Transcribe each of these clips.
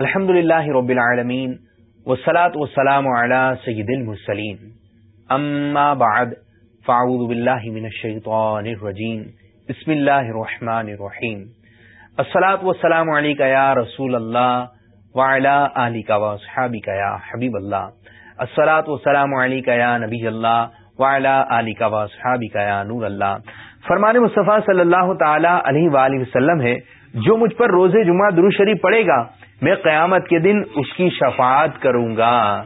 الحمد لله رب العالمين والصلاة والسلام على سيد المرسلين أما بعد، فاعوذ بالله من الشيطان الرجيم بسم الله الرحمن الرحيم الصلاة والسلام عليك يا رسول الله وعلى آلك وصحابك يا حبيب الله الصلاة والسلام عليك يا نبي الله وعلى آلك وصحابك يا نور الله فرمان مصطفیٰ صلی اللہ تعالی علیہ وآلہ وسلم ہے، جو مجھ پر روز جمعہ درو شریف پڑے گا میں قیامت کے دن اس کی شفاعت کروں گا۔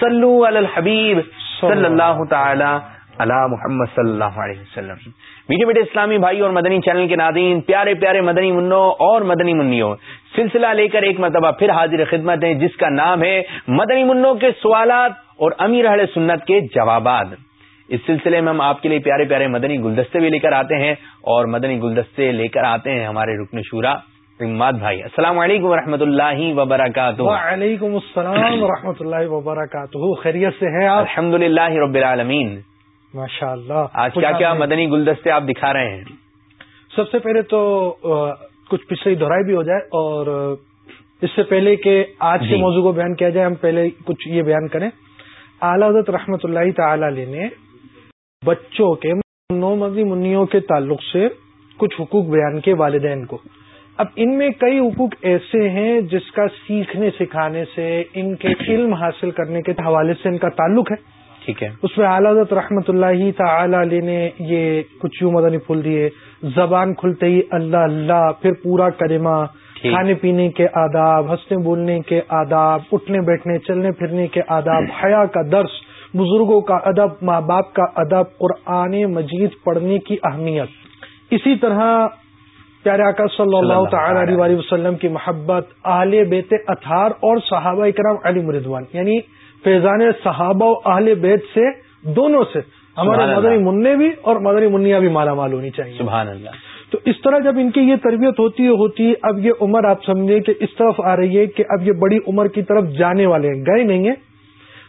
صلو علی الحبیب صلی اللہ تعالی علی محمد صلی اللہ علیہ وسلم۔ میٹھے میٹھے اسلامی بھائی اور مدنی چینل کے ناظرین، پیارے پیارے مدنی منوں اور مدنی منوں سلسلہ لے کر ایک مرتبہ پھر حاضر خدمت ہے جس کا نام ہے مدنی منوں کے سوالات اور امیر اہل سنت کے جوابات۔ اس سلسلے میں ہم آپ کے لیے پیارے پیارے مدنی گلدستے بھی لے کر آتے ہیں اور مدنی گلدستے لے کر آتے ہیں ہمارے رکن شورا۔ اماد بھائی السلام علیکم و اللہ وبرکاتہ۔ وعلیکم السلام و اللہ وبرکاتہ۔ خیریت سے ہیں آپ؟ الحمد للہ رب العالمین۔ ماشاء اللہ آج کیا کیا مدنی گلدستے آپ دکھا رہے ہیں؟ سب سے پہلے تو کچھ پچھلی دہرائی بھی ہو جائے اور اس سے پہلے کہ آج کے جی۔ موضوع کو بیان کیا جائے ہم پہلے کچھ یہ بیان کریں۔ اعلی حضرت رحمۃ اللہ تعالی علیہ نے بچوں کے نو مدنی منیوں کے تعلق سے کچھ حقوق بیان کے والدین کو۔ اب ان میں کئی حقوق ایسے ہیں جس کا سیکھنے سکھانے سے ان کے علم حاصل کرنے کے حوالے سے ان کا تعلق ہے۔ ٹھیک ہے۔ اس میں اعلی رحمت اللہ تعالی علیہ نے یہ کچھ یوں مدنی پھول دیے زبان کھلتے ہی اللہ اللہ پھر پورا کرما کھانے پینے کے آداب ہنسنے بولنے کے آداب اٹھنے بیٹھنے چلنے پھرنے کے آداب حیا کا درس بزرگوں کا ادب ماں باپ کا ادب قرآن مجید پڑھنے کی اہمیت۔ اسی طرح پیارے آقا صلی اللہ تعالی علیہ وسلم کی محبت اہل بیت اطہار اور صحابہ کرام علی مردوان یعنی فیضان صحابہ و اہل بیت سے دونوں سے۔ ہمارے مدنی منع بھی اور مدنی منیا بھی مالا مال ہونی چاہیے۔ سبحان اللہ۔ تو اس طرح جب ان کی یہ تربیت ہوتی ہے ہوتی اب یہ عمر آپ سمجھیں کہ اس طرف آ رہی ہے کہ اب یہ بڑی عمر کی طرف جانے والے ہیں گئے نہیں ہیں۔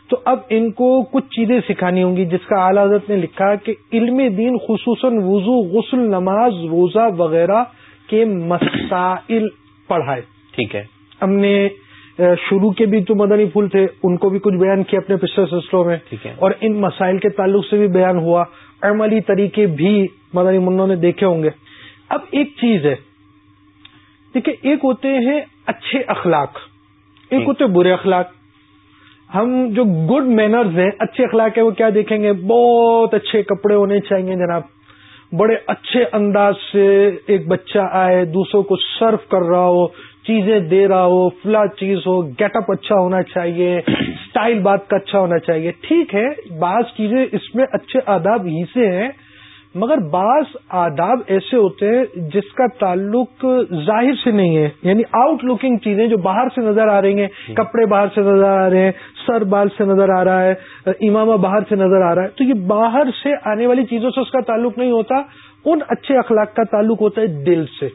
تو اب ان کو کچھ چیزیں سکھانی ہوں گی جس کا اعلی حضرت نے لکھا کہ علم دین خصوصاً وضو غسل نماز روزہ وغیرہ کے مسائل پڑھائے۔ ٹھیک ہے۔ ہم نے شروع کے بھی تو مدنی پھول تھے ان کو بھی کچھ بیان کیا اپنے پچھلے سلسلوں میں۔ اور ان مسائل کے تعلق سے بھی بیان ہوا۔ عملی طریقے بھی مدنی منوں نے دیکھے ہوں گے۔ اب ایک چیز ہے۔ دیکھیے ایک ہوتے ہیں اچھے اخلاق۔ ایک ہوتے برے اخلاق۔ ہم جو گڈ مینرز ہیں اچھے اخلاق ہیں وہ کیا دیکھیں گے؟ بہت اچھے کپڑے ہونے چاہیے جناب۔ بڑے اچھے انداز سے ایک بچہ آئے، دوسروں کو سرو کر رہا ہو، چیزیں دے رہا ہو فلا چیز ہو گیٹ اپ اچھا ہونا چاہیے اسٹائل بات کا اچھا ہونا چاہیے۔ ٹھیک ہے، بعض چیزیں اس میں اچھے آداب ہی سے ہیں مگر بعض آداب ایسے ہوتے ہیں جس کا تعلق ظاہر سے نہیں ہے یعنی آؤٹ لکنگ چیزیں جو باہر سے نظر آ رہی ہیں کپڑے باہر سے نظر آ رہے ہیں سر بال سے نظر آ رہا ہے امامہ باہر سے نظر آ رہا ہے تو یہ باہر سے آنے والی چیزوں سے اس کا تعلق نہیں ہوتا ان اچھے اخلاق کا تعلق ہوتا ہے دل سے۔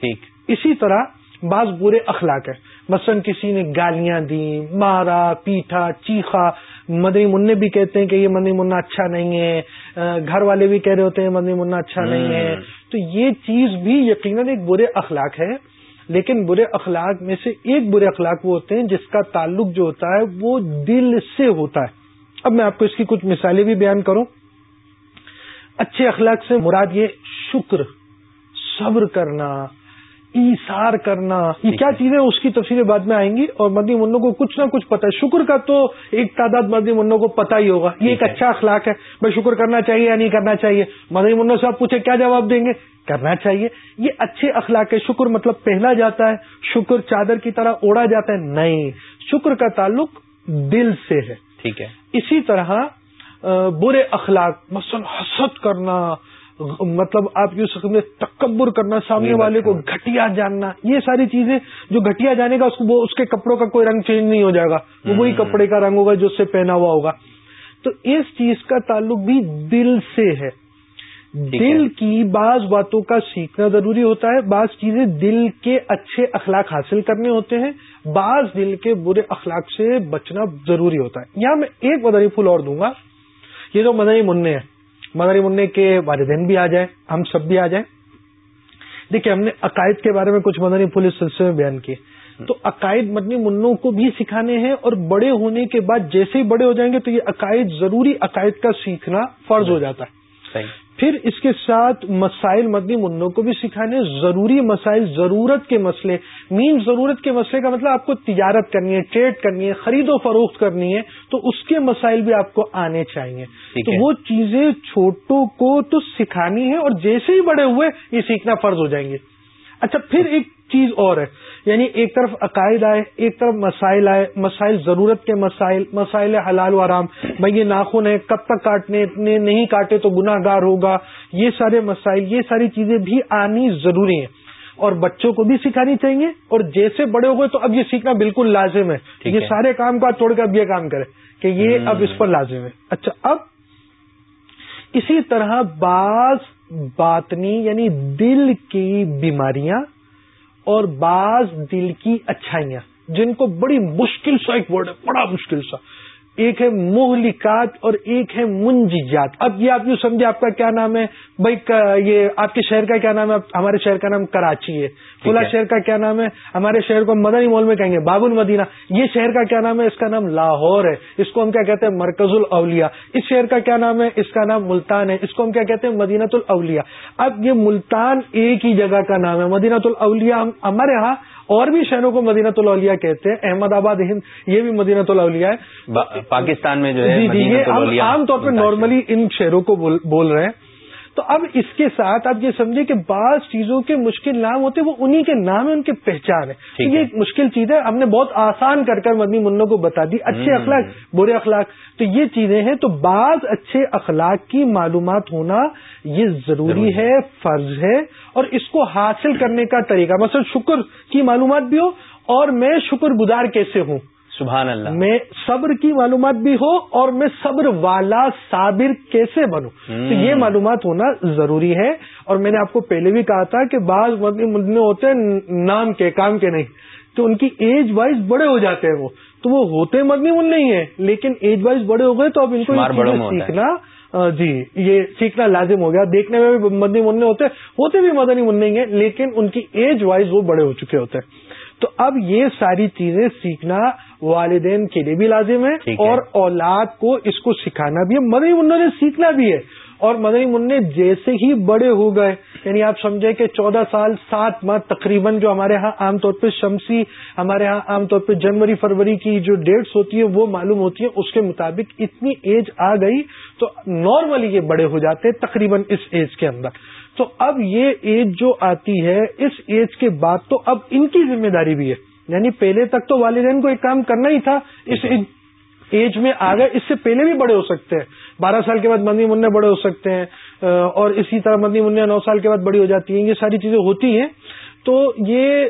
ٹھیک۔ اسی طرح بعض برے اخلاق ہیں۔ مثلا کسی نے گالیاں دی مارا پیٹا چیخا۔ مدنی منع بھی کہتے ہیں کہ یہ مدنی منا اچھا نہیں ہے۔ گھر والے بھی کہہ رہے ہوتے ہیں مدنی منا اچھا نہیں ہے۔ تو یہ چیز بھی یقیناً ایک برے اخلاق ہے۔ لیکن برے اخلاق میں سے ایک برے اخلاق وہ ہوتے ہیں جس کا تعلق جو ہوتا ہے وہ دل سے ہوتا ہے۔ اب میں آپ کو اس کی کچھ مثالیں بھی بیان کروں۔ اچھے اخلاق سے مراد یہ شکر صبر کرنا۔ ایسار کرنا یہ کیا چیزیں اس کی تفصیلیں بعد میں آئیں گی؟ اور مدنی منوں کو کچھ نہ کچھ پتا ہے۔ شکر کا تو ایک تعداد مدنی منوں کو پتا ہی ہوگا۔ یہ ایک اچھا اخلاق ہے۔ بھائی شکر کرنا چاہیے یا نہیں کرنا چاہیے؟ مدنی منوں سے آپ پوچھے کیا جواب دیں گے؟ کرنا چاہیے۔ یہ اچھے اخلاق ہے۔ شکر مطلب پہلا جاتا ہے۔ شکر چادر کی طرح اوڑا جاتا ہے۔ نہیں شکر کا تعلق دل سے ہے۔ ٹھیک ہے۔ اسی طرح برے اخلاق مثلا حسد کرنا مطلب آپ یوں سکتے تکبر کرنا سامنے والے کو گھٹیا جاننا یہ ساری چیزیں جو گھٹیا جانے گا اس کے کپڑوں کا کوئی رنگ چینج نہیں ہو جائے گا وہ وہی کپڑے کا رنگ ہوگا جو اس سے پہنا ہوا ہوگا۔ تو اس چیز کا تعلق بھی دل سے ہے۔ دل کی بعض باتوں کا سیکھنا ضروری ہوتا ہے۔ بعض چیزیں دل کے اچھے اخلاق حاصل کرنے ہوتے ہیں بعض دل کے برے اخلاق سے بچنا ضروری ہوتا ہے۔ یہاں میں ایک مدنی پھول اور دوں گا یہ جو مدنی منع ہے۔ مدنی منع کے والدین بھی آ جائیں، ہم سب بھی آ جائیں۔ دیکھیے ہم نے عقائد کے بارے میں کچھ مدنی پھول اس سلسلے میں بیان کیے۔ تو عقائد مدنی منوں کو بھی سکھانے ہیں اور بڑے ہونے کے بعد جیسے ہی بڑے ہو جائیں گے تو یہ عقائد ضروری عقائد کا سیکھنا فرض ہو جاتا ہے۔ پھر اس کے ساتھ مسائل مدنی منوں کو بھی سکھانے ضروری مسائل ضرورت کے مسئلے مین ضرورت کے مسئلے کا مطلب آپ کو تجارت کرنی ہے ٹریڈ کرنی ہے خرید و فروخت کرنی ہے تو اس کے مسائل بھی آپ کو آنے چاہیے۔ تو وہ چیزیں چھوٹوں کو تو سکھانی ہے اور جیسے ہی بڑے ہوئے یہ سیکھنا فرض ہو جائیں گے۔ اچھا پھر ایک چیز اور ہے۔ یعنی ایک طرف عقائد آئے ایک طرف مسائل آئے مسائل ضرورت کے مسائل مسائل حلال و آرام بھائی یہ ناخن ہے کب تک کاٹنے اتنے نہیں کاٹے تو گناہ گار ہوگا یہ سارے مسائل یہ ساری چیزیں بھی آنی ضروری ہیں۔ اور بچوں کو بھی سکھانی چاہیے اور جیسے بڑے ہو گئے تو اب یہ سیکھنا بالکل لازم ہے۔ یہ سارے کام کا چھوڑ کر اب یہ کام کرے کہ یہ اب اس پر لازم ہے۔ اچھا اب اسی طرح بعض باطنی یعنی دل کی بیماریاں اور بعض دل کی اچھائیاں، جن کو بڑی مشکل سا ایک ورڈ ہے، بڑا مشکل سا۔ ایک ہے مہلکات اور ایک ہے منجیات اب یہ آپ یوں سمجھے آپ کا کیا نام ہے؟ بھائی یہ آپ کے شہر کا کیا نام ہے؟ ہمارے شہر کا نام کراچی ہے۔ فلا شہر کا کیا نام ہے؟ ہمارے شہر کو مدنی مول میں کہیں گے باب المدینہ یہ شہر کا کیا نام ہے؟ اس کا نام لاہور ہے۔ اس کو ہم کیا کہتے ہیں؟ مرکز الاولیاء۔ اس شہر کا کیا نام ہے؟ اس کا نام ملتان ہے۔ اس کو ہم کیا کہتے ہیں؟ مدینہ الاولیاء۔ اب یہ ملتان ایک ہی جگہ کا نام ہے۔ مدینہ الاولیاء ہمارے ہاں اور بھی شہروں کو مدینہ الاولیاء کہتے ہیں احمد آباد ہند یہ بھی مدینہ الاولیاء ہے۔ پاکستان میں جو ہے جی جی عام طور پہ نارملی ان شہروں کو بول رہے ہیں۔ تو اب اس کے ساتھ آپ یہ سمجھے کہ بعض چیزوں کے مشکل نام ہوتے وہ انہی کے نام ہے ان کے پہچان ہے یہ ایک مشکل چیز ہے ہم نے بہت آسان کر کر مدنی منوں کو بتا دی اچھے اخلاق برے اخلاق۔ تو یہ چیزیں ہیں تو بعض اچھے اخلاق کی معلومات ہونا یہ ضروری ہے فرض ہے اور اس کو حاصل کرنے کا طریقہ مثلا شکر کی معلومات بھی ہو اور میں شکر گزار کیسے ہوں؟ سبحان اللہ. میں صبر کی معلومات بھی ہو اور میں صبر والا صابر کیسے بنوں؟ تو یہ معلومات ہونا ضروری ہے اور میں نے آپ کو پہلے بھی کہا تھا کہ بعض مدنی ہوتے ہیں نام کے کام کے نہیں تو ان کی ایج وائز بڑے ہو جاتے ہیں وہ۔ تو وہ ہوتے مدنی من نہیں ہے لیکن ایج وائز بڑے ہو گئے تو اب ان کو سیکھنا جی یہ سیکھنا لازم ہو گیا۔ دیکھنے میں بھی مدنی منع ہوتے ہوتے بھی مدنی من نہیں ہے لیکن ان کی ایج وائز وہ بڑے ہو چکے ہوتے ہیں۔ تو اب یہ ساری چیزیں سیکھنا والدین کے لیے بھی لازم ہے اور اولاد کو اس کو سکھانا بھی ہے۔ مدنی منوں نے سیکھنا بھی ہے۔ اور مدنی منع جیسے ہی بڑے ہو گئے یعنی آپ سمجھے کہ چودہ سال سات ماہ تقریباً جو ہمارے ہاں عام طور پہ شمسی ہمارے ہاں عام طور پہ جنوری فروری کی جو ڈیٹس ہوتی ہیں وہ معلوم ہوتی ہیں۔ اس کے مطابق اتنی ایج آ گئی تو نارملی یہ بڑے ہو جاتے ہیں تقریباً اس ایج کے اندر۔ تو اب یہ ایج جو آتی ہے اس ایج کے بعد تو اب ان کی ذمہ داری بھی ہے۔ یعنی پہلے تک تو والدین کو ایک کام کرنا ہی تھا اس ایج میں آ گئے اس سے پہلے بھی بڑے ہو سکتے ہیں۔ بارہ سال کے بعد مدنی منع بڑے ہو سکتے ہیں اور اسی طرح مدنی منع نو سال کے بعد بڑی ہو جاتی ہیں یہ ساری چیزیں ہوتی ہیں۔ تو یہ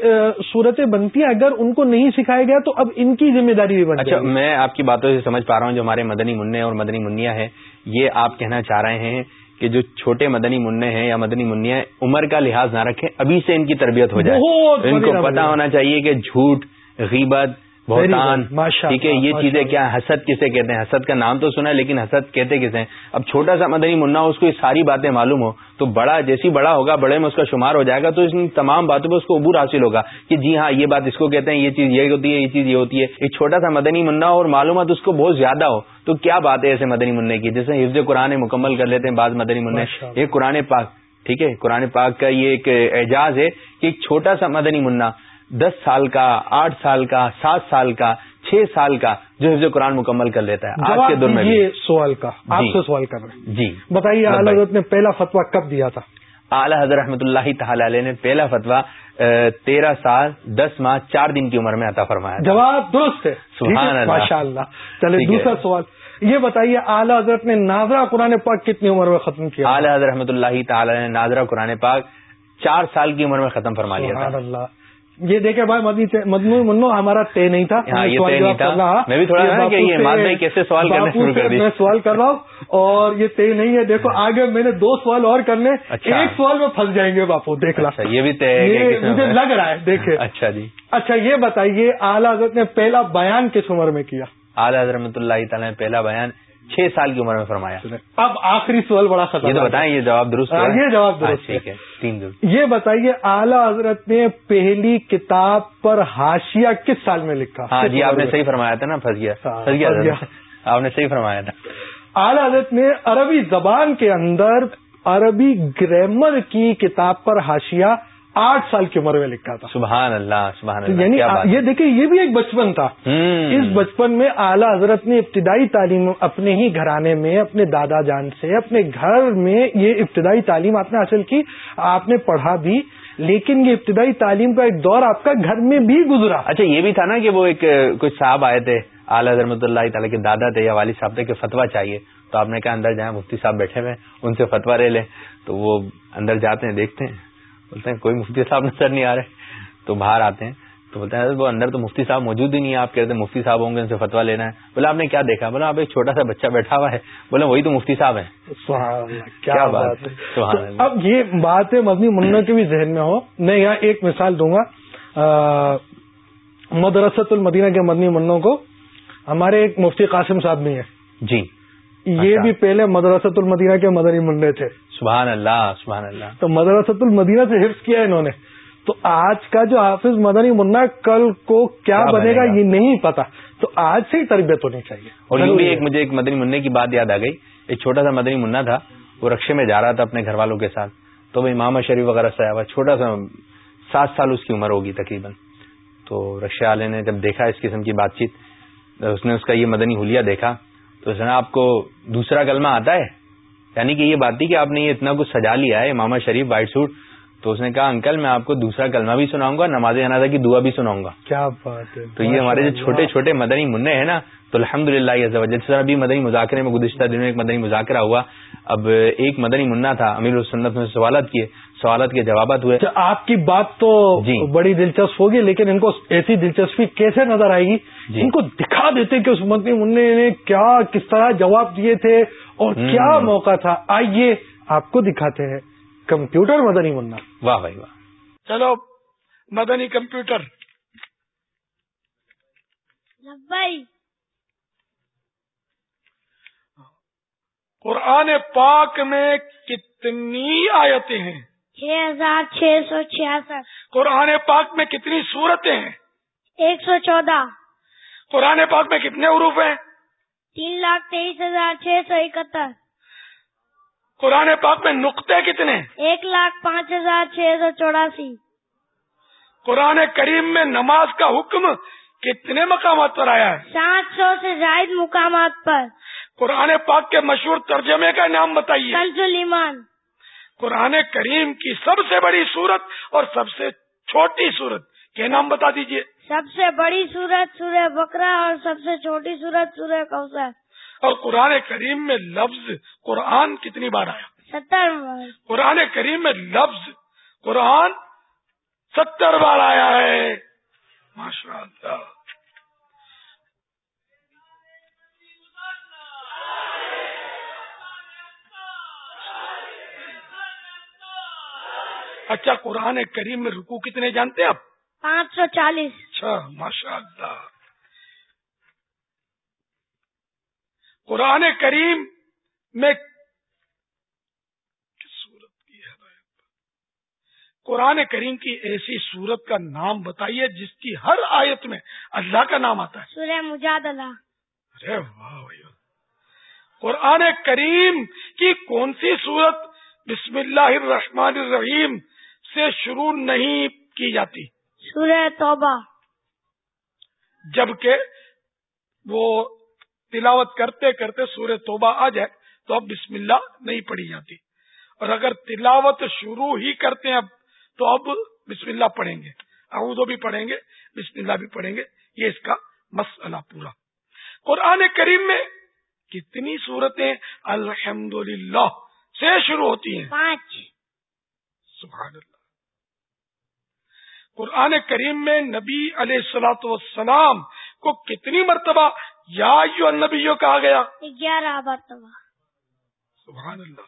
صورتیں بنتی ہیں اگر ان کو نہیں سکھایا گیا تو اب ان کی ذمہ داری بھی بنتی اچھا میں آپ کی باتوں سے سمجھ پا رہا ہوں جو ہمارے مدنی منع اور مدنی منیا ہے یہ آپ کہنا چاہ رہے ہیں کہ جو چھوٹے مدنی منع ہیں یا مدنی منیا عمر کا لحاظ نہ رکھیں ابھی سے ان کی تربیت ہو جائے۔ ان کو پتا ہونا چاہیے کہ جھوٹ غیبت بہتان ٹھیک ہے یہ چیزیں کیا حسد کسے کہتے ہیں؟ حسد کا نام تو سنا ہے لیکن حسد کہتے کسے ہیں؟ اب چھوٹا سا مدنی منا اس کو یہ ساری باتیں معلوم ہو تو بڑا جیسی بڑا ہوگا بڑے میں اس کا شمار ہو جائے گا تو ان تمام باتوں پہ اس کو عبور حاصل ہوگا کہ جی ہاں یہ بات اس کو کہتے ہیں یہ چیز یہ ہوتی ہے یہ چیز یہ ہوتی ہے۔ ایک چھوٹا سا مدنی منا اور معلومات اس کو بہت زیادہ ہو تو کیا بات ہے ایسے مدنی منع کی؟ جیسے حفظ قرآن مکمل کر لیتے ہیں بعض مدنی منع یہ قرآن پاک ٹھیک ہے؟ قرآن پاک کا یہ ایک اعجاز ہے کہ ایک چھوٹا سا مدنی منا دس سال کا آٹھ سال کا سات سال کا چھ سال کا جو حفظ قرآن مکمل کر لیتا ہے۔ آج کے دور میں یہ سوال کا۔ آپ جی۔ سے سوال کر رہے ہیں۔ جی۔ بتائیے اعلی حضرت نے پہلا فتوا کب دیا تھا؟ اعلی حضرت رحمۃ اللہ تعالی علیہ نے پہلا فتوا تیرہ سال دس ماہ چار دن کی عمر میں عطا فرمایا جواب درست ہے۔ ماشاء اللہ۔ چلے دوسرا سوال۔ یہ بتائیے اعلی حضرت نے ناظرہ قرآن پاک کتنی عمر میں ختم کیا؟ اعلی حضرت رحمۃ اللہ تعالی نے ناظرہ قرآن پاک چار سال کی عمر میں ختم فرما لیا اللہ۔ یہ دیکھے بھائی مدنو منو ہمارا طے نہیں تھا۔ ہاں، میں بھی تھوڑا کیسے سوال میں سوال کر رہا ہوں اور یہ طے نہیں ہے۔ دیکھو آگے میں نے دو سوال اور کرنے۔ اچھا۔ ایک سوال میں پھنس جائیں گے باپو دیکھ لا۔ اچھا، یہ بھی طے مجھے لگ رہا ہے دیکھے۔ اچھا جی۔ اچھا یہ بتائیے اعلیٰ حضرت نے پہلا بیان کس عمر میں کیا؟ اعلیٰ حضرت اللہ تعالیٰ نے پہلا بیان چھ سال کی عمر میں فرمایا۔ اب آخری سوال بڑا خطرہ یہ بتائیں یہ جواب درست ہاں، یہ جواب درست ٹھیک ہے تین یہ بتائیے اعلی حضرت نے پہلی کتاب پر ہاشیا کس سال میں لکھا؟ ہاں جی آپ نے صحیح فرمایا تھا نا پھنس گیا ہاں، پھنس گیا آپ نے صحیح فرمایا تھا۔ اعلی حضرت نے عربی زبان کے اندر عربی گرامر کی کتاب پر ہاشیا آٹھ سال کی عمر میں لکھا تھا۔ سبحان اللہ سبحان اللہ یعنی یہ دیکھیں یہ بھی ایک بچپن تھا۔ اس بچپن میں اعلی حضرت نے ابتدائی تعلیم اپنے ہی گھرانے میں اپنے دادا جان سے اپنے گھر میں یہ ابتدائی تعلیم آپ نے حاصل کی آپ نے پڑھا بھی۔ لیکن یہ ابتدائی تعلیم کا ایک دور آپ کا گھر میں بھی گزرا۔ اچھا یہ بھی تھا نا کہ وہ ایک کچھ صاحب آئے تھے اعلیٰ رحمۃ اللہ تعالیٰ کے دادا تھے یا والد صاحب تھے کہ فتوا چاہیے۔ تو آپ نے کہا اندر جائیں مفتی صاحب بیٹھے ہوئے ان سے فتوا لے لیں۔ تو وہ اندر جاتے ہیں دیکھتے ہیں۔ بولتے ہیں کوئی مفتی صاحب نظر نہیں آ رہے. تو باہر آتے ہیں تو بولتے ہیں وہ اندر تو مفتی صاحب موجود ہی نہیں ہے آپ کہتے ہیں مفتی صاحب ہوں گے ان سے فتوا لینا ہے۔ بولا آپ نے کیا دیکھا؟ بولا آپ ایک چھوٹا سا بچہ بیٹھا ہوا ہے۔ بولے وہی تو مفتی صاحب ہیں۔ کیا بات ہے؟ اب یہ بات ہے مدنی منا کے بھی ذہن میں ہو میں یہاں ایک مثال دوں گا۔ مدرسۃ المدینہ کے مدنی منوں کو۔ ہمارے ایک مفتی قاسم صاحب نہیں ہے جی۔ یہ بھی پہلے مدرسۃ المدینہ کے مدنی منع تھے۔ سبحان اللہ سبحان اللہ۔ تو مدرسۃ المدینہ سے حفظ کیا انہوں نے۔ تو آج کا جو حافظ مدنی منا کل کو کیا بنے گا یہ نہیں پتا۔ تو آج سے ہی تربیت ہونی چاہیے۔ اور یوں بھی ایک مجھے ایک مدنی منع کی بات یاد آ گئی۔ ایک چھوٹا سا مدنی منا تھا وہ رقشے میں جا رہا تھا اپنے گھر والوں کے ساتھ۔ تو وہ امام شریف وغیرہ سے آیا ہوا چھوٹا سا سات سال اس کی عمر ہوگی تقریباً۔ تو رقشے والے نے جب دیکھا اس قسم کی بات چیت اس نے اس کا یہ مدنی حلیہ دیکھا۔ تو نے آپ کو دوسرا کلمہ آتا ہے؟ یعنی کہ یہ بات تھی کہ آپ نے یہ اتنا کچھ سجا لیا ہے ماما شریف وائٹ سوٹ تو اس نے کہا انکل میں آپ کو دوسرا کلمہ بھی سناؤں گا نماز جنازہ کی دعا بھی سناؤں گا۔ کیا بات ہے تو یہ ہمارے جو چھوٹے چھوٹے مدنی منع ہیں نا تو الحمد للہ یہ جس طرح بھی مدنی مذاکرے میں گزشتہ دنوں ایک مدنی مذاکرہ ہوا۔ اب ایک مدنی منا تھا امیر السنت میں سوالات کیے۔ سوالات کے جوابات ہوئے۔ اچھا، آپ کی بات تو جی۔ بڑی دلچسپ ہوگی لیکن ان کو ایسی دلچسپی کیسے نظر آئے گی؟ جی۔ ان کو دکھا دیتے کہ اس مدنی منع نے کیا کس طرح جواب دیے تھے اور کیا موقع تھا۔ آئیے آپ کو دکھاتے ہیں۔ کمپیوٹر مدنی منا۔ واہ بھائی واہ۔ چلو مدنی کمپیوٹر۔ قرآن پاک میں کتنی آیتیں ہیں؟ چھ ہزار چھ سو چھیاسٹھ۔ قرآن پاک میں کتنی صورتیں ہیں؟ ایک سو چودہ۔ قرآن پاک میں کتنے عروف ہیں؟ تین لاکھ تیئیس ہزار چھ سو اکہتر۔ قرآن پاک میں نقطے کتنے ایک لاکھ پانچ ہزار چھ سو چوراسی۔ قرآن کریم میں نماز کا حکم کتنے مقامات پر آیا ہے؟ سات سو سے زائد مقامات پر۔ قرآن پاک کے مشہور ترجمے کا نام بتائیے۔ ایمان۔ قرآن کریم کی سب سے بڑی صورت اور سب سے چھوٹی صورت۔ کیا نام بتا دیجیے۔ سب سے بڑی صورت سورہ بکرا اور سب سے چھوٹی صورت سورہ کوثر۔ اور قرآن کریم میں لفظ قرآن کتنی بار آیا؟ ستر بار۔ قرآن کریم میں لفظ قرآن ستر بار آیا ہے۔ ماشاء اللہ اچھا قرآن کریم میں رکو کتنے جانتے ہیں آپ؟ پانچ سو چالیس۔ اچھا ماشاء اللہ قرآن کریم میں سورت کی قرآن کریم کی ایسی صورت کا نام بتائیے جس کی ہر آیت میں اللہ کا نام آتا ہے۔ سورہ مجادلہ۔ ارے واہ قرآن کریم کی کون سی صورت؟ بسم اللہ الرحمن الرحیم۔ سے شروع نہیں کی جاتی۔ سورہ توبہ۔ جبکہ وہ تلاوت کرتے کرتے سورہ توبہ آ جائے تو اب بسم اللہ نہیں پڑھی جاتی۔ اور اگر تلاوت شروع ہی کرتے ہیں اب تو اب بسم اللہ پڑھیں گے۔ اعوذ بھی پڑھیں گے بسم اللہ بھی پڑھیں گے۔ یہ اس کا مسئلہ پورا۔ قرآن کریم میں کتنی صورتیں الحمد سے شروع ہوتی ہیں۔ پانچ۔ سبحان اللہ۔ قرآن کریم میں نبی علیہ السلاۃ والسلام کو کتنی مرتبہ یا یو نبیوں کہا گیا؟ گیارہ مرتبہ۔ سبحان اللہ۔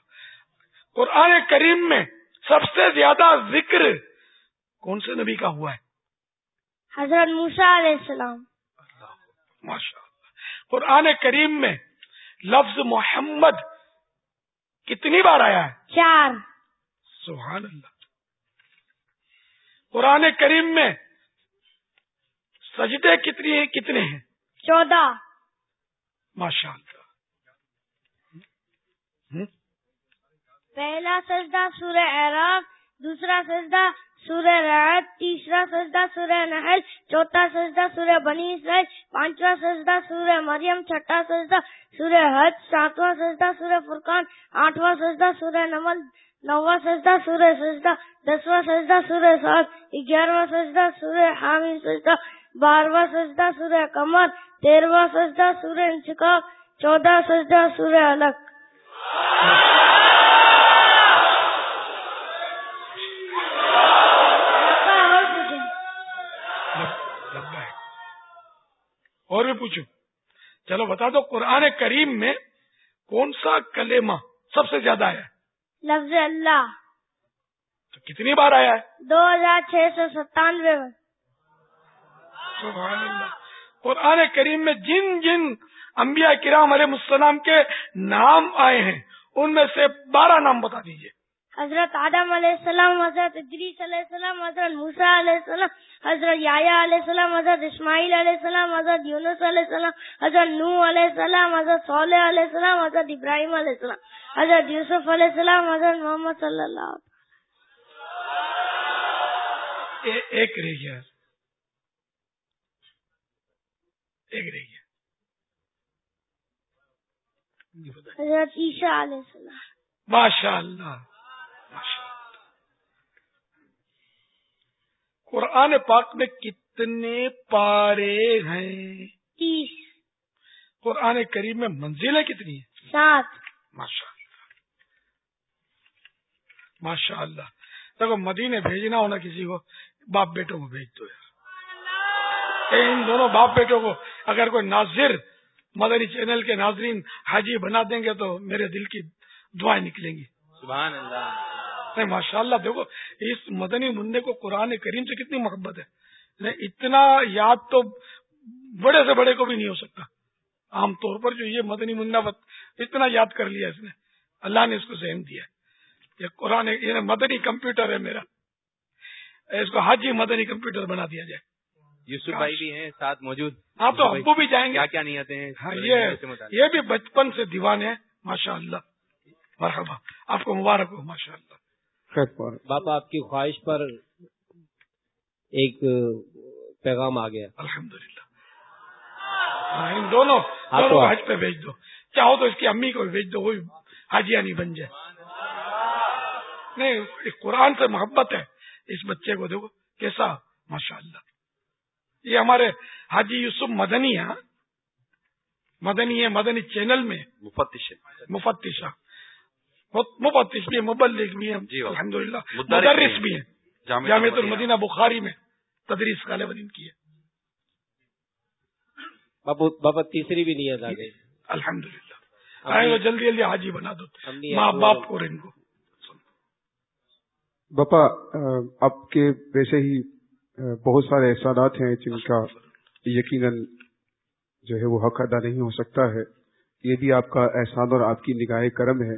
قرآن کریم میں سب سے زیادہ ذکر کون سے نبی کا ہوا ہے؟ حضرت موسا علیہ السلام۔ ماشاء اللہ۔ قرآن کریم میں لفظ محمد کتنی بار آیا ہے؟ چار۔ سبحان اللہ۔ قرآن کریم میں سجدے کتنی ہیں کتنے ہیں؟ چودہ۔ ماشاء اللہ۔ پہلا سجدہ سورہ اعراف دوسرا سجدہ سورہ رعد تیسرا سجدہ سورہ نحل چوتھا سجدہ سورہ بنی اسرائیل پانچواں سجدہ سورہ مریم چھٹا سجدہ سورہ حج ساتواں سجدہ سورہ فرقان آٹھواں سجدہ سورہ نمل نواں سجدہ سورہ سجدہ، دسواں سجدہ سورہ سات، گیارہواں سجدہ سورہ حامی سجدہ، بارہواں سجدہ سورہ کمر تیرواں سجدہ سورہ انشکا چودہ سجدہ سورہ الگ۔ اور بھی پوچھو۔ چلو بتا دو، قرآن کریم میں کون سا کلمہ سب سے زیادہ آیا ہے؟ لفظ اللہ۔ تو کتنی بار آیا ہے؟ دو ہزار چھ سو ستانوے سبحان اللہ۔ قرآن کریم میں جن جن انبیاء کرام علیہ السلام کے نام آئے ہیں ان میں سے بارہ نام بتا دیجیے۔ حضرت آدم علیہ السلام حضرت ادریس علیہ السلام حضرت موسا علیہ السلام حضرت یا علیہ السلام حضرت اسماعیل علیہ السلام حضرت یونس علیہ السلام حضرت نو علیہ السلام حضرت صالح علیہ السلام حضرت ابراہیم علیہ السلام۔ حضرت یوسف علیہ السلام حضرت محمد صلی اللہ ایک رہ گیا ایک رہ گیا حضرت عیسیٰ علیہ السلام۔ ماشاء اللہ قرآن پاک میں کتنے پارے ہیں۔ تیس۔ قرآن کریم میں منزلیں کتنی ہیں؟ سات۔ ماشاء اللہ ماشاء اللہ دیکھو مدینے بھیجنا ہونا کسی کو باپ بیٹوں کو بھیج دو یار۔ ان دونوں باپ بیٹوں کو اگر کوئی ناظر مدنی چینل کے ناظرین حاجی بنا دیں گے تو میرے دل کی دعائیں نکلیں گی۔ سبحان اللہ۔ نہیں ماشاء اللہ دیکھو اس مدنی منڈے کو قرآن کریم سے کتنی محبت ہے۔ اتنا یاد تو بڑے سے بڑے کو بھی نہیں ہو سکتا۔ عام طور پر جو یہ مدنی منڈا اتنا یاد کر لیا اس نے۔ اللہ نے اس کو ذہن دیا۔ یہ قرآن یہ مدنی کمپیوٹر ہے میرا۔ اس کو حاجی مدنی کمپیوٹر بنا دیا جائے۔ یوسف بھائی بھی ہیں ساتھ موجود۔ ہاں تو ابو بھی جائیں گے۔ کیا کیا نہیں آتے ہیں؟ ہاں یہ بھی بچپن سے دیوان ہے ماشاء اللہ مرحبا۔ آپ کو مبارک ہو ماشاء اللہ باپا آپ کی خواہش پر ایک پیغام آ گیا۔ الحمد للہ ہاں، ان دونوں حج پہ بھیج دو۔ چاہو تو اس کی امی کو بھی بھیج دو وہ حاجیہ نہیں بن جائے۔ نہیں قرآن سے محبت ہے۔ اس بچے کو دیکھو کیسا ماشاء اللہ یہ ہمارے حاجی یوسف مدنی ہے مدنی ہے مدنی چینل میں۔ مفتش مفتشہ مفتش بھی مبلغ بھی ہیں۔ جی الحمد للہ مدرس بھی ہیں۔ جامع المدینہ بخاری میں تدریس کالے بدین کی ہے بابا تیسری بھی نہیں ہے الحمد للہ جلدی جلدی حاجی بنا دو۔ ماں باپ کو ان کو۔ باپا آپ کے ویسے ہی بہت سارے احسانات ہیں جن کا یقیناً جو ہے وہ حق ادا نہیں ہو سکتا ہے۔ یہ بھی آپ کا احسان اور آپ کی نگاہ کرم ہے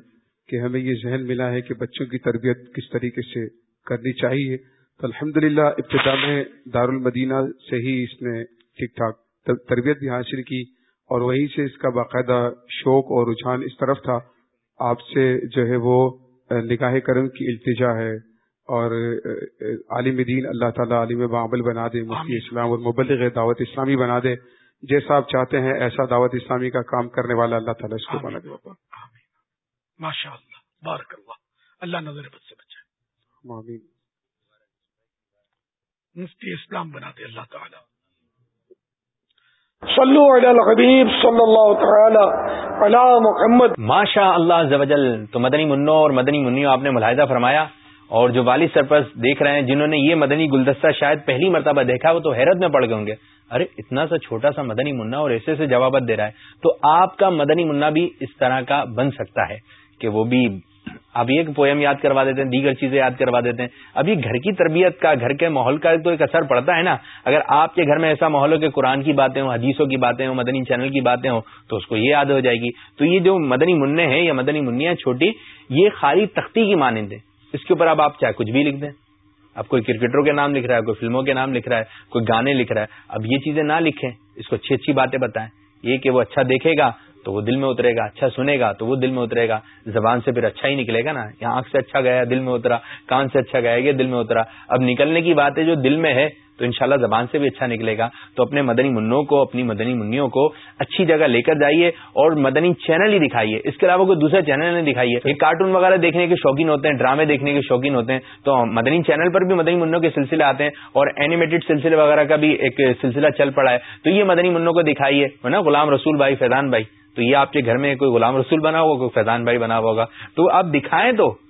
کہ ہمیں یہ ذہن ملا ہے کہ بچوں کی تربیت کس طریقے سے کرنی چاہیے۔ تو الحمد للہ ابتدا میں دار المدینہ سے ہی اس نے ٹھیک ٹھاک تربیت بھی حاصل کی اور وہیں سے اس کا باقاعدہ شوق اور رجحان اس طرف تھا۔ آپ سے جو ہے وہ نگاہ کرم کی التجا ہے۔ اور عالم دین اللہ تعالیٰ عالم بابل بنا دے مفتی اسلام اور مبلغ دعوت اسلامی بنا دے۔ جیسا آپ چاہتے ہیں ایسا دعوت اسلامی کا کام کرنے والا اللہ تعالیٰ اس کو بنا دے۔ ماشاء اللہ بارک اللہ۔ اللہ نظر بد سے بچائے۔ مفتی اسلام بنا دے اللہ تعالی۔ صلو علی الحبیب صلی اللہ تعالی علی محمد۔ ماشاء اللہ زوجل تو مدنی منو اور مدنی منو آپ نے ملاحظہ فرمایا۔ اور جو والد سرپرست دیکھ رہے ہیں، جنہوں نے یہ مدنی گلدستہ شاید پہلی مرتبہ دیکھا، وہ تو حیرت میں پڑ گئے ہوں گے۔ ارے، اتنا سا چھوٹا سا مدنی منا اور ایسے سے جوابت دے رہا ہے۔ تو آپ کا مدنی منا بھی اس طرح کا بن سکتا ہے کہ وہ بھی اب ایک پوئم یاد کروا دیتے ہیں، دیگر چیزیں یاد کروا دیتے ہیں۔ اب یہ گھر کی تربیت کا، گھر کے ماحول کا تو ایک اثر پڑتا ہے نا۔ اگر آپ کے گھر میں ایسا ماحول ہو کہ قرآن کی باتیں ہوں، حدیثوں کی باتیں ہوں، مدنی چینل کی باتیں ہوں، تو اس کو یہ یاد ہو جائے گی۔ تو یہ جو مدنی منع ہیں یا مدنی منیا چھوٹی، یہ خالی تختی کی مانند ہے اس کے اوپر اب آپ چاہے کچھ بھی لکھ دیں۔ اب کوئی کرکٹروں کے نام لکھ رہا ہے، کوئی فلموں کے نام لکھ رہا ہے، کوئی گانے لکھ رہا ہے۔ اب یہ چیزیں نہ لکھیں، اس کو اچھی اچھی باتیں بتائیں۔ یہ کہ وہ اچھا دیکھے گا تو وہ دل میں اترے گا اچھا سنے گا تو وہ دل میں اترے گا۔ زبان سے پھر اچھا ہی نکلے گا نا، یہاں آنکھ سے اچھا گیا، دل میں اترا، کان سے اچھا گیا، یہ دل میں اترا۔ اب نکلنے کی بات ہے جو دل میں ہے تو انشاءاللہ زبان سے بھی اچھا نکلے گا۔ تو اپنے مدنی منوں کو، اپنی مدنی منوں کو اچھی جگہ لے کر جائیے اور مدنی چینل ہی دکھائیے۔ اس کے علاوہ کوئی دوسرا چینل نہیں دکھائیے۔ یہ کارٹون وغیرہ دیکھنے کے شوقین ہوتے ہیں، ڈرامے دیکھنے کے شوقین ہوتے ہیں۔ تو مدنی چینل پر بھی مدنی منوں کے سلسلے آتے ہیں اور اینیمیٹڈ سلسلے وغیرہ کا بھی ایک سلسلہ چل پڑا ہے۔ تو یہ مدنی منوں کو دکھائیے۔ نا؟ غلام رسول بھائی، فیضان بھائی۔ تو یہ آپ کے گھر میں کوئی غلام رسول بنا ہوگا، کوئی فیضان بھائی بنا ہوا ہوگا۔ تو آپ دکھائیں تو۔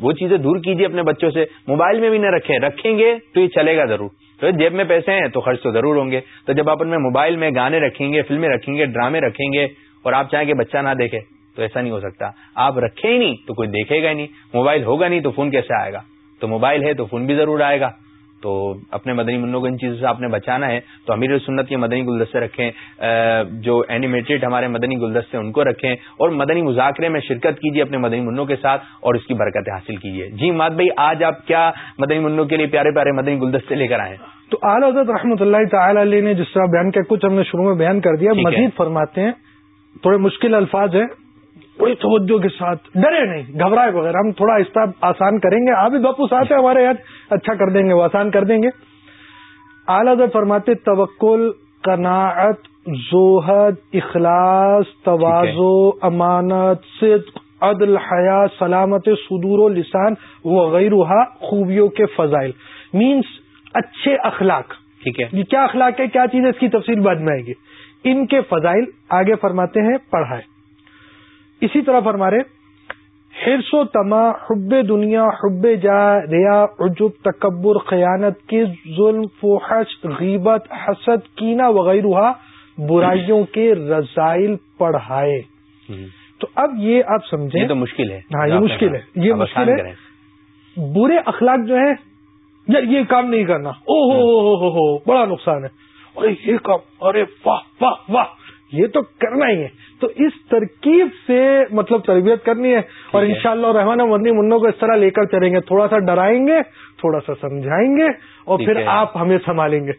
وہ چیزیں دور کیجیے اپنے بچوں سے۔ موبائل میں بھی نہ رکھیں رکھیں گے تو یہ چلے گا ضرور۔ تو جیب میں پیسے ہیں تو خرچ تو ضرور ہوں گے۔ تو جب آپ ان میں موبائل میں گانے رکھیں گے، فلمیں رکھیں گے، ڈرامے رکھیں گے اور آپ چاہیں کہ بچہ نہ دیکھے، تو ایسا نہیں ہو سکتا۔ آپ رکھیں ہی نہیں تو کوئی دیکھے گا ہی نہیں۔ موبائل ہوگا نہیں تو فون کیسے آئے گا؟ تو موبائل ہے تو فون بھی ضرور آئے گا۔ تو اپنے مدنی منوں کو ان چیزوں سے آپ نے بچانا ہے تو امیر سنت کے مدنی گلدستے رکھیں جو اینیمیٹڈ ہمارے مدنی گلدستے ان کو رکھیں اور مدنی مذاکرے میں شرکت کیجیے اپنے مدنی منوں کے ساتھ اور اس کی برکتیں حاصل کیجیے جی مات بھائی آج آپ کیا مدنی منوں کے لیے پیارے پیارے مدنی گلدستے لے کر آئے تو اعلی حضرت رحمۃ اللہ تعالی علیہ نے جس طرح بیان کیا کچھ ہم نے شروع میں بیان کر دیا مزید فرماتے ہیں۔ تھوڑے مشکل الفاظ ہیں۔ بڑی توجہ کے ساتھ ڈرے نہیں گھبرائے وغیرہ ہم تھوڑا اس طرح آسان کریں گے۔ آپ بھی باپو ساتھ ہیں ہمارے یہاں اچھا کر دیں گے وہ آسان کر دیں گے۔ اعلی فرماتے توکل قناعت زوہد اخلاص توازو امانت صدق عدل حیا سلامت صدور و لسان وغیرہ خوبیوں کے فضائل۔ مینس اچھے اخلاق۔ ٹھیک ہے۔ یہ کیا اخلاق ہے کیا چیز ہے؟ اس کی تفصیل بعد میں آئے گی۔ ان کے فضائل آگے فرماتے ہیں پڑھائے اسی طرح فرما رہے حرص و تما حب دنیا حب جا ریا عجب تکبر خیانت کی ظلم فوحش غیبت حسد کینا وغیرہ برائیوں کے رضائل پڑھائے تو اب یہ آپ سمجھیں یہ تو مشکل ہے ہاں یہ مشکل ہے یہ مشکل ہے برے اخلاق جو ہے یار یہ کام نہیں کرنا او ہو ہو ہو بڑا نقصان ہے ارے یہ کام ارے واہ واہ واہ یہ تو کرنا ہی ہے۔ تو اس ترکیب سے مطلب تربیت کرنی ہے۔ اور ان شاء اللہ مدنی منوں کو اس طرح لے کر چلیں گے تھوڑا سا ڈرائیں گے تھوڑا سا سمجھائیں گے اور پھر آپ ہمیں سنبھالیں گے۔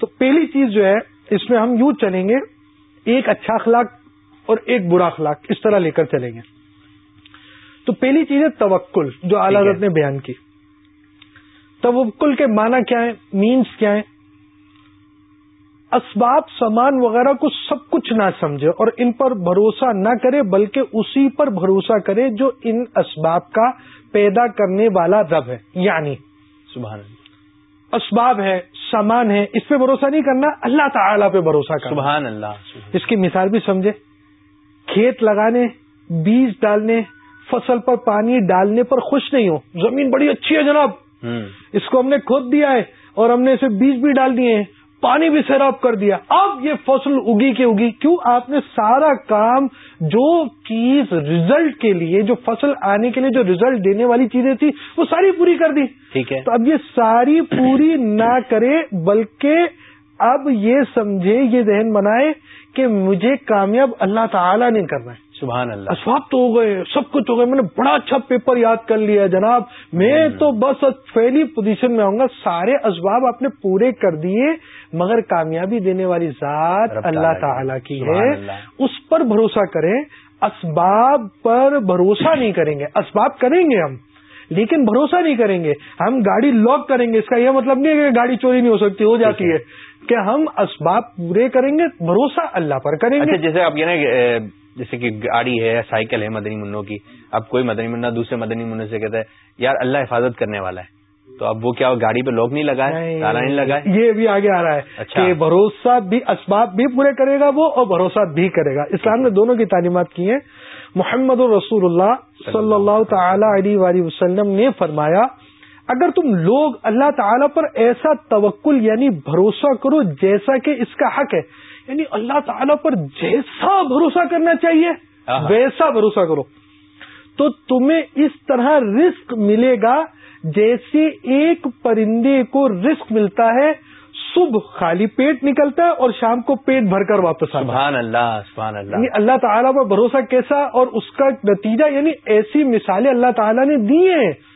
تو پہلی چیز جو ہے اس میں ہم یوں چلیں گے ایک اچھا اخلاق اور ایک برا اخلاق اس طرح لے کر چلیں گے۔ تو پہلی چیز ہے توکل جو اعلی حضرت نے بیان کی۔ توکل کے معنی کیا ہے مینس کیا ہے اسباب سامان وغیرہ کو سب کچھ نہ سمجھے اور ان پر بھروسہ نہ کرے بلکہ اسی پر بھروسہ کرے جو ان اسباب کا پیدا کرنے والا رب ہے۔ یعنی سبحان اسباب ہے سامان ہے اس پہ بھروسہ نہیں کرنا اللہ تعالی پہ بھروسہ کرنا۔ سبحان اللہ اس کی مثال بھی سمجھے۔ کھیت لگانے بیج ڈالنے فصل پر پانی ڈالنے پر خوش نہیں ہو زمین بڑی اچھی ہے جناب۔ اس کو ہم نے کھود دیا ہے اور ہم نے اسے بیج بھی ڈال دیے ہیں۔ پانی بھی سیراب کر دیا۔ اب یہ فصل اگی کے اگی۔ کیوں؟ آپ نے سارا کام جو چیز ریزلٹ کے لیے جو فصل آنے کے لیے جو ریزلٹ دینے والی چیزیں تھی وہ ساری پوری کر دی۔ ٹھیک ہے۔ تو اب یہ ساری پوری نہ کرے بلکہ اب یہ سمجھے یہ ذہن بنائے کہ مجھے کامیاب اللہ تعالی نے کرنا ہے۔ سبحان اللہ۔ اسباب تو ہو گئے سب کچھ ہو گئے۔ میں نے بڑا اچھا پیپر یاد کر لیا جناب۔ میں تو بس پہلی پوزیشن میں آؤں گا۔ سارے اسباب آپ نے پورے کر دیے مگر کامیابی دینے والی ذات اللہ تعالی کی۔ ہے۔ اس پر بھروسہ کریں اسباب پر بھروسہ نہیں کریں گے۔ اسباب کریں گے ہم لیکن بھروسہ نہیں کریں گے۔ ہم گاڑی لاک کریں گے۔ اس کا یہ مطلب نہیں ہے کہ گاڑی چوری نہیں ہو سکتی ہو جاتی ہے۔ کہ ہم اسباب پورے کریں گے بھروسہ اللہ پر کریں گے۔ جیسے آپ یہ جیسے کہ گاڑی ہے سائیکل ہے مدنی منوں کی اب کوئی مدنی منا دوسرے مدنی منوں سے کہتا ہے یار اللہ حفاظت کرنے والا ہے. تو اب وہ کیا گاڑی پہ لوگ نہیں لگا تالا نہیں لگا یہ بھی آگے آ رہا ہے اچھا۔ کہ بھروسہ بھی اسباب بھی پورے کرے گا وہ اور بھروسہ بھی کرے گا۔ اسلام نے دونوں کی تعلیمات کی ہیں۔ محمد الرسول اللہ صلی اللہ تعالی علیہ وآلہ وسلم نے فرمایا اگر تم لوگ اللہ تعالی پر ایسا توکل یعنی بھروسہ کرو جیسا کہ اس کا حق ہے یعنی اللہ تعالی پر جیسا بھروسہ کرنا چاہیے ویسا بھروسہ کرو۔ تو تمہیں اس طرح رزق ملے گا جیسے ایک پرندے کو رزق ملتا ہے۔ صبح خالی پیٹ نکلتا ہے اور شام کو پیٹ بھر کر واپس آتا سبحان اللہ سبحان اللہ۔ یعنی اللہ تعالیٰ پر بھروسہ کیسا اور اس کا نتیجہ یعنی ایسی مثالیں اللہ تعالیٰ نے دی ہیں۔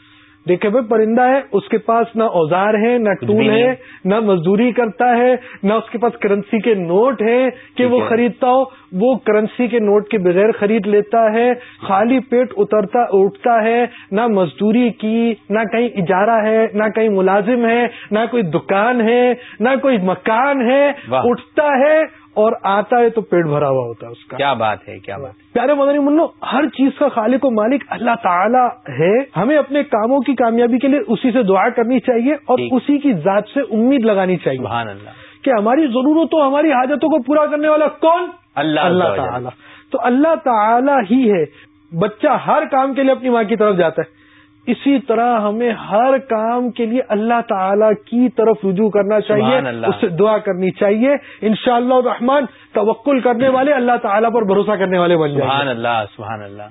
دیکھے بھائی پرندہ ہے اس کے پاس نہ اوزار ہے نہ ٹول ہے نہ مزدوری کرتا ہے نہ اس کے پاس کرنسی کے نوٹ ہے کہ وہ خریدتا ہو۔ وہ کرنسی کے نوٹ کے بغیر خرید لیتا ہے خالی پیٹ اترتا اٹھتا ہے نہ مزدوری کی نہ کہیں اجارہ ہے نہ کہیں ملازم ہے نہ کوئی دکان ہے نہ کوئی مکان ہے اٹھتا ہے اور آتا ہے تو پیٹ بھرا ہوا ہوتا ہے اس کا۔ کیا بات ہے کیا بات پیارے مدنی منو ہر چیز کا خالق و مالک اللہ تعالی ہے۔ ہمیں اپنے کاموں کی کامیابی کے لیے اسی سے دعا کرنی چاہیے اور اسی کی ذات سے امید لگانی چاہیے۔ سبحان اللہ۔ کہ ہماری ضرورتوں ہماری حاجتوں کو پورا کرنے والا کون؟ اللہ اللہ تعالی۔ تو اللہ تعالی ہی ہے۔ بچہ ہر کام کے لیے اپنی ماں کی طرف جاتا ہے۔ اسی طرح ہمیں ہر کام کے لیے اللہ تعالی کی طرف رجوع کرنا چاہیے اس سے دعا کرنی چاہیے۔ ان شاء اللہ رحمان توکل کرنے والے اللہ تعالیٰ پر بھروسہ کرنے والے بن جائیں سبحان اللہ سبحان اللہ۔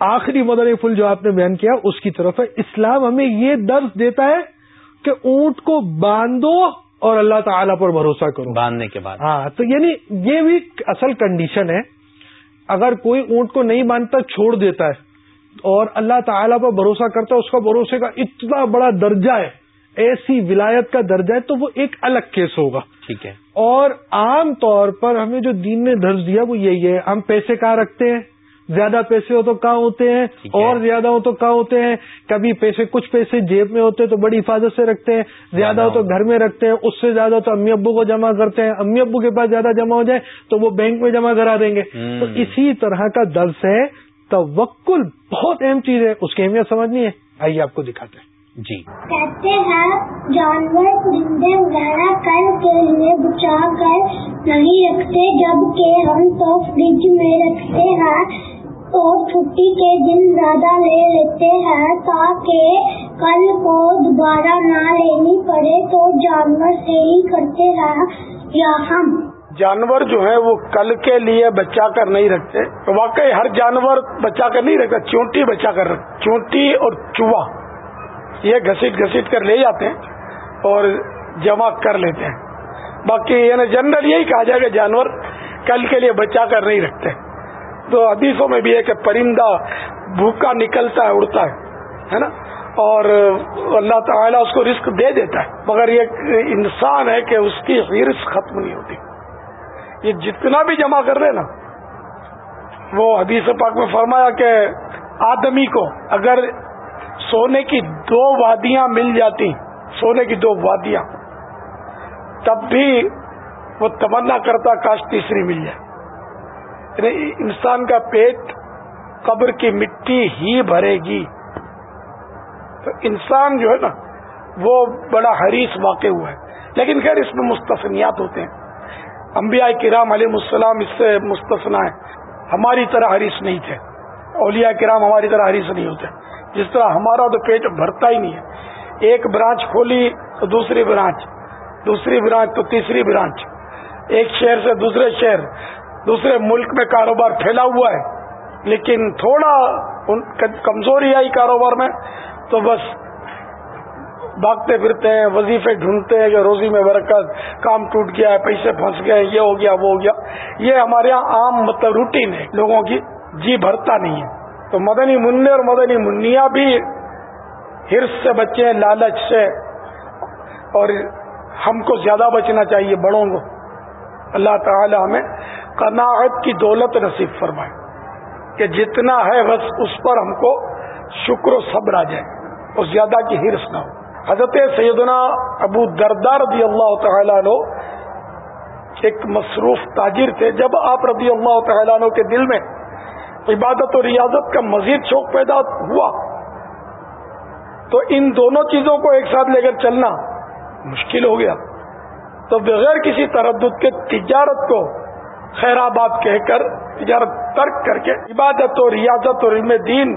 آخری مدر پھول جو آپ نے بیان کیا اس کی طرف ہے۔ اسلام ہمیں یہ درد دیتا ہے کہ اونٹ کو باندھو اور اللہ تعالیٰ پر بھروسہ کرو۔ باندھنے کے بعد۔ ہاں تو یعنی یہ بھی اصل کنڈیشن ہے۔ اگر کوئی اونٹ کو نہیں باندھتا چھوڑ دیتا ہے۔ اور اللہ تعالیٰ پر بھروسہ کرتا ہے اس کا بھروسے کا اتنا بڑا درجہ ہے ایسی ولایت کا درجہ ہے تو وہ ایک الگ کیس ہوگا۔ ٹھیک ہے۔ اور عام طور پر ہمیں جو دین نے درج دیا وہ یہی ہے ہم پیسے کہاں رکھتے ہیں؟ زیادہ پیسے ہو تو کہاں ہوتے ہیں؟ اور زیادہ ہو تو کہاں ہوتے ہیں؟ کبھی پیسے کچھ پیسے جیب میں ہوتے ہیں تو بڑی حفاظت سے رکھتے ہیں زیادہ ہو تو گھر میں رکھتے ہیں اس سے زیادہ تو امی ابو کو جمع کرتے ہیں۔ امی ابو کے پاس زیادہ جمع ہو جائے تو وہ بینک میں جمع کرا دیں گے۔ تو اسی طرح کا درس ہے توکل بہت اہم چیز ہے، اس کی اہمیت سمجھنی ہے۔ آئیے آپ کو دکھاتے ہیں۔ جی۔ کہتے ہیں، جانور پرندے وغیرہ کل کے لیے بچا کر نہیں رکھتے، جبکہ ہم تو فریج میں رکھتے ہیں اور چھٹی کے دن زیادہ لے لیتے ہیں تاکہ کل کو دوبارہ نہ لینی پڑے تو جانور سے ہی کرتے ہیں یا ہم۔ جانور جو ہے وہ کل کے لیے بچا کر نہیں رکھتے۔ واقعی ہر جانور بچا کر نہیں رکھتا، چونٹی بچا کر رکھ چونٹی اور چوہا، یہ گھسیٹ گھسیٹ کر لے جاتے ہیں اور جمع کر لیتے ہیں۔ باقی یعنی جنرل یہی کہا جائے کہ جانور کل کے لیے بچا کر نہیں رکھتے۔ تو حدیثوں میں بھی ہے کہ پرندہ بھوکا نکلتا ہے، اڑتا ہے ہے نا؟ اور اللہ تعالیٰ اس کو رزق دے دیتا ہے۔ مگر یہ انسان ہے کہ اس کی ہرس ختم نہیں ہوتی۔ یہ جتنا بھی جمع کر دے نا وہ حدیث پاک میں فرمایا کہ آدمی کو اگر سونے کی دو وادیاں مل جاتی، سونے کی دو وادیاں، تب بھی وہ تمنا کرتا کاش تیسری مل جائے۔ یعنی انسان کا پیٹ قبر کی مٹی ہی بھرے گی۔ تو انسان جو ہے نا، وہ بڑا حریص واقع ہوا ہے۔ لیکن خیر اس میں مستثنیات ہوتے ہیں۔ انبیاء کرام علیہ السلام اس سے مستثنا ہے ہماری طرح حریص نہیں تھے۔ اولیاء کرام ہماری طرح حریص نہیں ہوتے۔ جس طرح ہمارا تو پیٹ بھرتا ہی نہیں ہے۔ ایک برانچ کھولی تو دوسری برانچ دوسری برانچ تو تیسری برانچ۔ ایک شہر سے دوسرے شہر، دوسرے ملک میں کاروبار پھیلا ہوا ہے۔ لیکن تھوڑا کمزوری آئی کاروبار میں تو بس بھاگتے پھرتے ہیں، وظیفے ڈھونڈتے ہیں کہ روزی میں برکت، کام ٹوٹ گیا ہے، پیسے پھنس گئے یہ ہو گیا، وہ ہو گیا۔ یہ ہمارے یہاں عام مطلب روٹین ہے۔ لوگوں کی جی بھرتا نہیں ہے۔ تو مدنی منع اور مدنی منیا بھی ہرس سے بچے ہیں، لالچ سے۔ اور ہم کو زیادہ بچنا چاہیے بڑوں کو۔ اللہ تعالی ہمیں قناعت کی دولت نصیب فرمائے کہ جتنا ہے بس اس پر ہم کو شکر و صبر آ جائے اور زیادہ کی ہرس نہ ہو۔ حضرت سیدنا ابو دردار رضی اللہ تعالیٰ عنہ ایک مصروف تاجر تھے۔ جب آپ رضی اللہ تعالیٰ عنہ کے دل میں عبادت و ریاضت کا مزید شوق پیدا ہوا، تو ان دونوں چیزوں کو ایک ساتھ لے کر چلنا مشکل ہو گیا۔ تو بغیر کسی تردد کے تجارت کو خیر آباد کہہ کر، تجارت ترک کر کے عبادت و ریاضت اور علم دین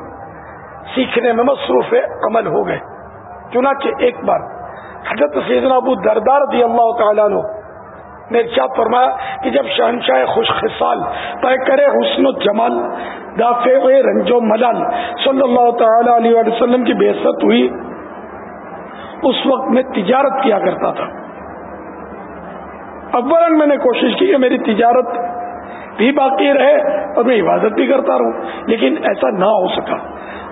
سیکھنے میں مصروف عمل ہو گئے۔ چنانچہ ایک بار حضرت سیدنا ابو دردار دی اللہ تعالیٰ نو نے ارشاد فرمایا کہ جب شہنشاہ خوش خصال طے کرے حسن و جمال، دافع رنج و ملال صلی اللہ تعالی علیہ وسلم کی بےست ہوئی، اس وقت میں تجارت کیا کرتا تھا۔ اکبر میں نے کوشش کی کہ میری تجارت بھی باقی رہے اور میں عبادت بھی کرتا رہوں، لیکن ایسا نہ ہو سکا۔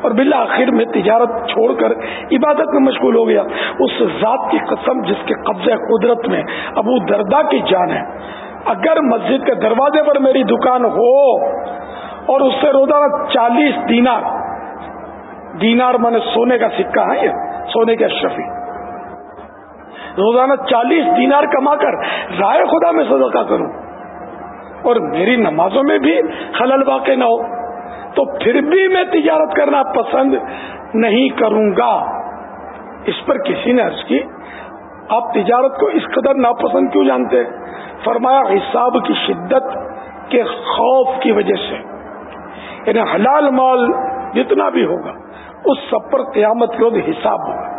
اور بالآخر میں تجارت چھوڑ کر عبادت میں مشغول ہو گیا۔ اس ذات کی قسم جس کے قبضہ قدرت میں ابو دردا کی جان ہے۔ اگر مسجد کے دروازے پر میری دکان ہو اور اس سے روزانہ چالیس دینار دینار میں نے سونے کا سکہ ہے یہ سونے کے اشرفی۔ روزانہ چالیس دینار کما کر رائے خدا میں صدقہ کروں۔ اور میری نمازوں میں بھی خلل واقع نہ ہو۔ تو پھر بھی میں تجارت کرنا پسند نہیں کروں گا۔ اس پر کسی نے عرض کی، آپ تجارت کو اس قدر ناپسند کیوں جانتے؟ فرمایا، حساب کی شدت کے خوف کی وجہ سے۔ یعنی حلال مال جتنا بھی ہوگا، اس سب پر قیامت روز حساب ہوگا۔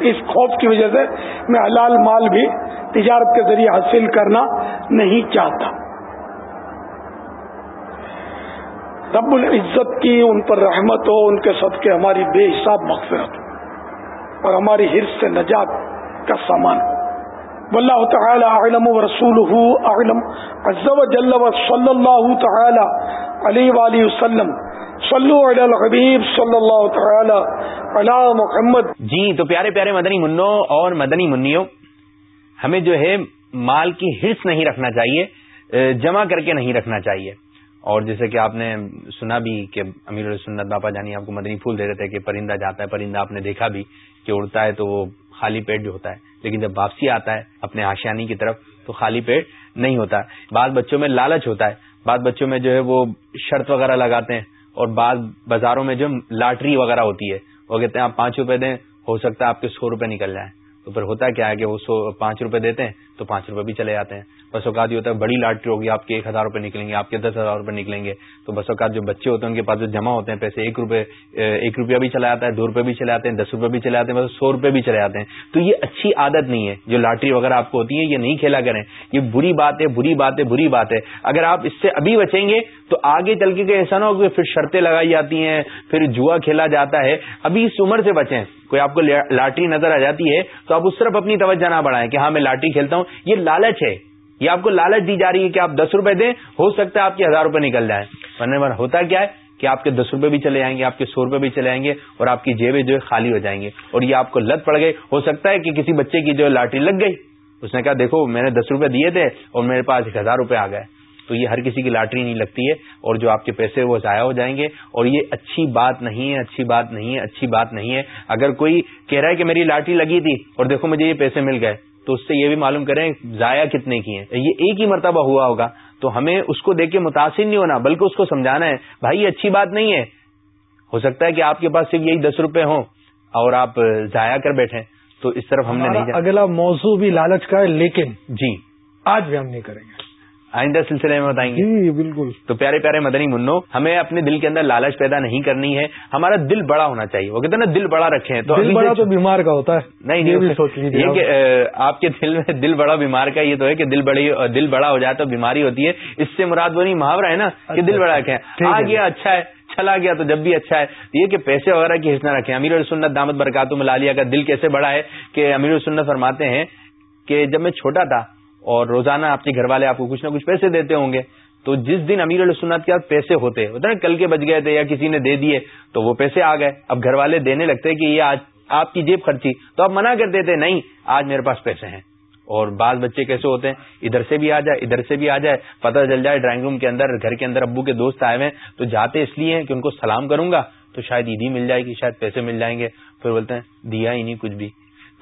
اس خوف کی وجہ سے میں حلال مال بھی تجارت کے ذریعے حاصل کرنا نہیں چاہتا۔ رب العزت کی ان پر رحمت ہو، ان کے صدقے ہماری بے حساب مغفرت ہو اور ہماری حرص سے نجات کا سامان ہو۔ واللہ تعالی اعلم و رسول اعلم۔ عز و جل و صلی اللہ تعالی علیہ وآلہ وسلم۔ صلو علی الحبیب صلی اللہ تعالی علی محمد۔ جی تو پیارے پیارے مدنی منوں اور مدنی منیوں، ہمیں جو ہے مال کی حرص نہیں رکھنا چاہیے، جمع کر کے نہیں رکھنا چاہیے۔ اور جیسے کہ آپ نے سنا بھی کہ امیر السنت باپا جانی آپ کو مدنی پھول دے رہے تھے کہ پرندہ جاتا ہے، پرندہ آپ نے دیکھا بھی کہ اڑتا ہے تو وہ خالی پیٹ بھی ہوتا ہے۔ لیکن جب واپسی آتا ہے اپنے آشیانی کی طرف تو خالی پیٹ نہیں ہوتا۔ بعض بچوں میں لالچ ہوتا ہے، بعض بچوں میں جو ہے وہ شرط وغیرہ لگاتے ہیں اور بعض بازاروں میں جو لاٹری وغیرہ ہوتی ہے، وہ کہتے ہیں آپ پانچ روپے دیں، ہو سکتا ہے آپ کے سو روپے نکل جائیں۔ تو پھر ہوتا کیا ہے کہ وہ سو پانچ روپے دیتے ہیں تو پانچ روپے بھی چلے جاتے ہیں۔ بس اوقات یہ ہوتا ہے بڑی لاٹری ہوگی، آپ کے ایک ہزار روپے نکلیں گے، آپ کے دس ہزار روپے نکلیں گے۔ تو بس اوقات جو بچے ہوتے ہیں، ان کے پاس جو جمع ہوتے ہیں پیسے، ایک روپے، ایک روپیہ بھی چلا جاتا ہے، دو روپے بھی چلے جاتے ہیں، دس روپے بھی چلے جاتے ہیں، بس سو روپے بھی چلے جاتے ہیں۔ تو یہ اچھی عادت نہیں ہے۔ جو لاٹری وغیرہ آپ کو ہوتی ہے یہ نہیں کھیلا کریں۔ یہ بری بات ہے، بری بات ہے، بری بات ہے۔ اگر آپ اس سے ابھی بچیں گے، تو آگے چل کے ایسا نہ ہو کہ پھر شرطیں لگائی جاتی ہیں، پھر جوا کھیلا جاتا ہے۔ ابھی اس عمر سے بچیں۔ کوئی آپ کو لاٹری نظر آ جاتی ہے، تو آپ اس طرف اپنی توجہ نہ بڑھائیں کہ ہاں میں لاٹری کھیلتا ہوں۔ یہ لالچ ہے۔ یہ آپ کو لالچ دی جا رہی ہے کہ آپ دس روپے دیں، ہو سکتا ہے آپ کے ہزار روپے نکل جائیں۔ ورنہ ہوتا کیا ہے کہ آپ کے دس روپے بھی چلے جائیں گے، آپ کے سو روپے بھی چلے جائیں گے اور آپ کی جیبیں جو ہے خالی ہو جائیں گے اور یہ آپ کو لت پڑ گئی۔ ہو سکتا ہے کہ کسی بچے کی جو لاٹری لگ گئی۔ اس نے کہا، دیکھو، میں نے دس روپے دیے تھے اور میرے پاس ایک ہزار روپے آ گئے۔ تو یہ ہر کسی کی لاٹری نہیں لگتی ہے اور جو آپ کے پیسے وہ ضائع ہو جائیں گے۔ اور یہ اچھی بات نہیں ہے، اچھی بات نہیں ہے، اچھی بات نہیں ہے۔ اگر کوئی کہہ رہا ہے کہ میری لاٹری لگی تھی اور دیکھو مجھے یہ پیسے مل گئے۔ تو اس سے یہ بھی معلوم کریں ضائع کتنے کی ہیں۔ یہ ایک ہی مرتبہ ہوا ہوگا۔ تو ہمیں اس کو دیکھ کے متاثر نہیں ہونا بلکہ اس کو سمجھانا ہے بھائی یہ اچھی بات نہیں ہے۔ ہو سکتا ہے کہ آپ کے پاس صرف یہی دس روپے ہوں اور آپ ضائع کر بیٹھے تو اس طرف ہم نے نہیں اگلا موضوع بھی لالچ کا ہے لیکن جی۔ آج بھی ہم نہیں کریں گے۔ آئندہ سلسلے میں بتائیں گے۔ جی بالکل۔ تو پیارے پیارے مدنی منو ہمیں اپنے دل کے اندر لالچ پیدا نہیں کرنی ہے۔ ہمارا دل بڑا ہونا چاہیے۔ وہ کہتے ہیں نا دل بڑا رکھیں۔ تو دل بڑا تو بیمار کا ہوتا ہے۔ نہیں یہ کہ آپ کے دل میں دل بڑا بیمار کا یہ تو ہے کہ دل بڑی دل بڑا ہو جائے تو بیماری ہوتی ہے۔ اس سے مراد وہ نہیں محاورہ ہے نا کہ دل بڑا رکھیں۔ آ گیا اچھا ہے چلا گیا تو جب بھی اچھا ہے۔ یہ کہ پیسے وغیرہ کی حصہ رکھیں۔ امیر السنت دامت برکاتم لالیہ کا دل کیسے بڑا ہے کہ امیر السنت فرماتے ہیں کہ جب میں چھوٹا تھا اور روزانہ آپ کے گھر والے آپ کو کچھ نہ کچھ پیسے دیتے ہوں گے۔ تو جس دن امیر السنت کے پیسے ہوتے، ہوتا نا کل کے بچ گئے تھے یا کسی نے دے دیے، تو وہ پیسے آ گئے۔ اب گھر والے دینے لگتے کہ یہ آج آپ کی جیب خرچی۔ تو آپ منع کر دیتے، نہیں، آج میرے پاس پیسے ہیں۔ اور بعض بچے کیسے ہوتے ہیں؟ ادھر سے بھی آ جائے، ادھر سے بھی آ جائے، پتہ چل جائے ڈرائنگ روم کے اندر، گھر کے اندر ابو کے دوست آئے ہوئے تو جاتے اس لیے کہ ان کو سلام کروں گا، تو شاید عیدی مل جائے گی، شاید پیسے مل جائیں گے۔ پھر بولتے ہیں، دیا ہی نہیں کچھ بھی۔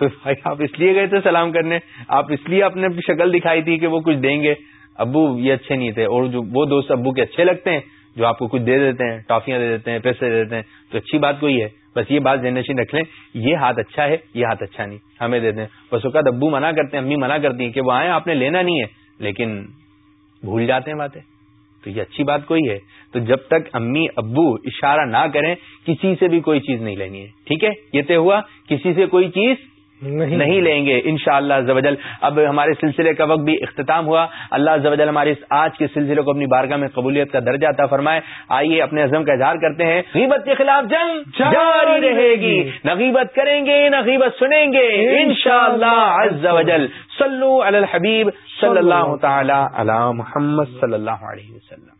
تو بھائی آپ اس لیے گئے تھے سلام کرنے؟ آپ اس لیے اپنے شکل دکھائی تھی کہ وہ کچھ دیں گے؟ ابو یہ اچھے نہیں تھے، اور جو وہ دوست ابو کے اچھے لگتے ہیں، جو آپ کو کچھ دے دیتے ہیں، ٹافیاں دے دیتے ہیں، پیسے دے دیتے ہیں، تو اچھی بات کوئی ہے؟ بس یہ بات جنریشن رکھ لیں، یہ ہاتھ اچھا ہے، یہ ہاتھ اچھا نہیں، ہمیں دے دیں۔ بس اوقات ابو منع کرتے ہیں، امی منع کرتی ہیں کہ وہ آئیں، آپ نے لینا نہیں ہے، لیکن بھول جاتے ہیں باتیں۔ تو یہ اچھی بات کوئی ہے۔ تو جب تک امی ابو اشارہ نہ کریں، کسی سے بھی کوئی چیز نہیں لینی ہے۔ ٹھیک ہے؟ یہ طے ہوا، کسی سے کوئی چیز نہیں لیں گے۔ ان شاء اللہ اب ہمارے سلسلے کا وقت بھی اختتام ہوا۔ اللہ زوجل ہمارے اس آج کے سلسلے کو اپنی بارگاہ میں قبولیت کا درجہ عطا فرمائے۔ آئیے اپنے عزم کا اظہار کرتے ہیں۔ غیبت کے خلاف جنگ جاری رہے گی۔ نہ غیبت کریں گے نہ غیبت سنیں گے۔ ان شاء اللہ صلو علی الحبیب صلی اللہ تعالی علی محمد صلی اللہ علیہ وسلم۔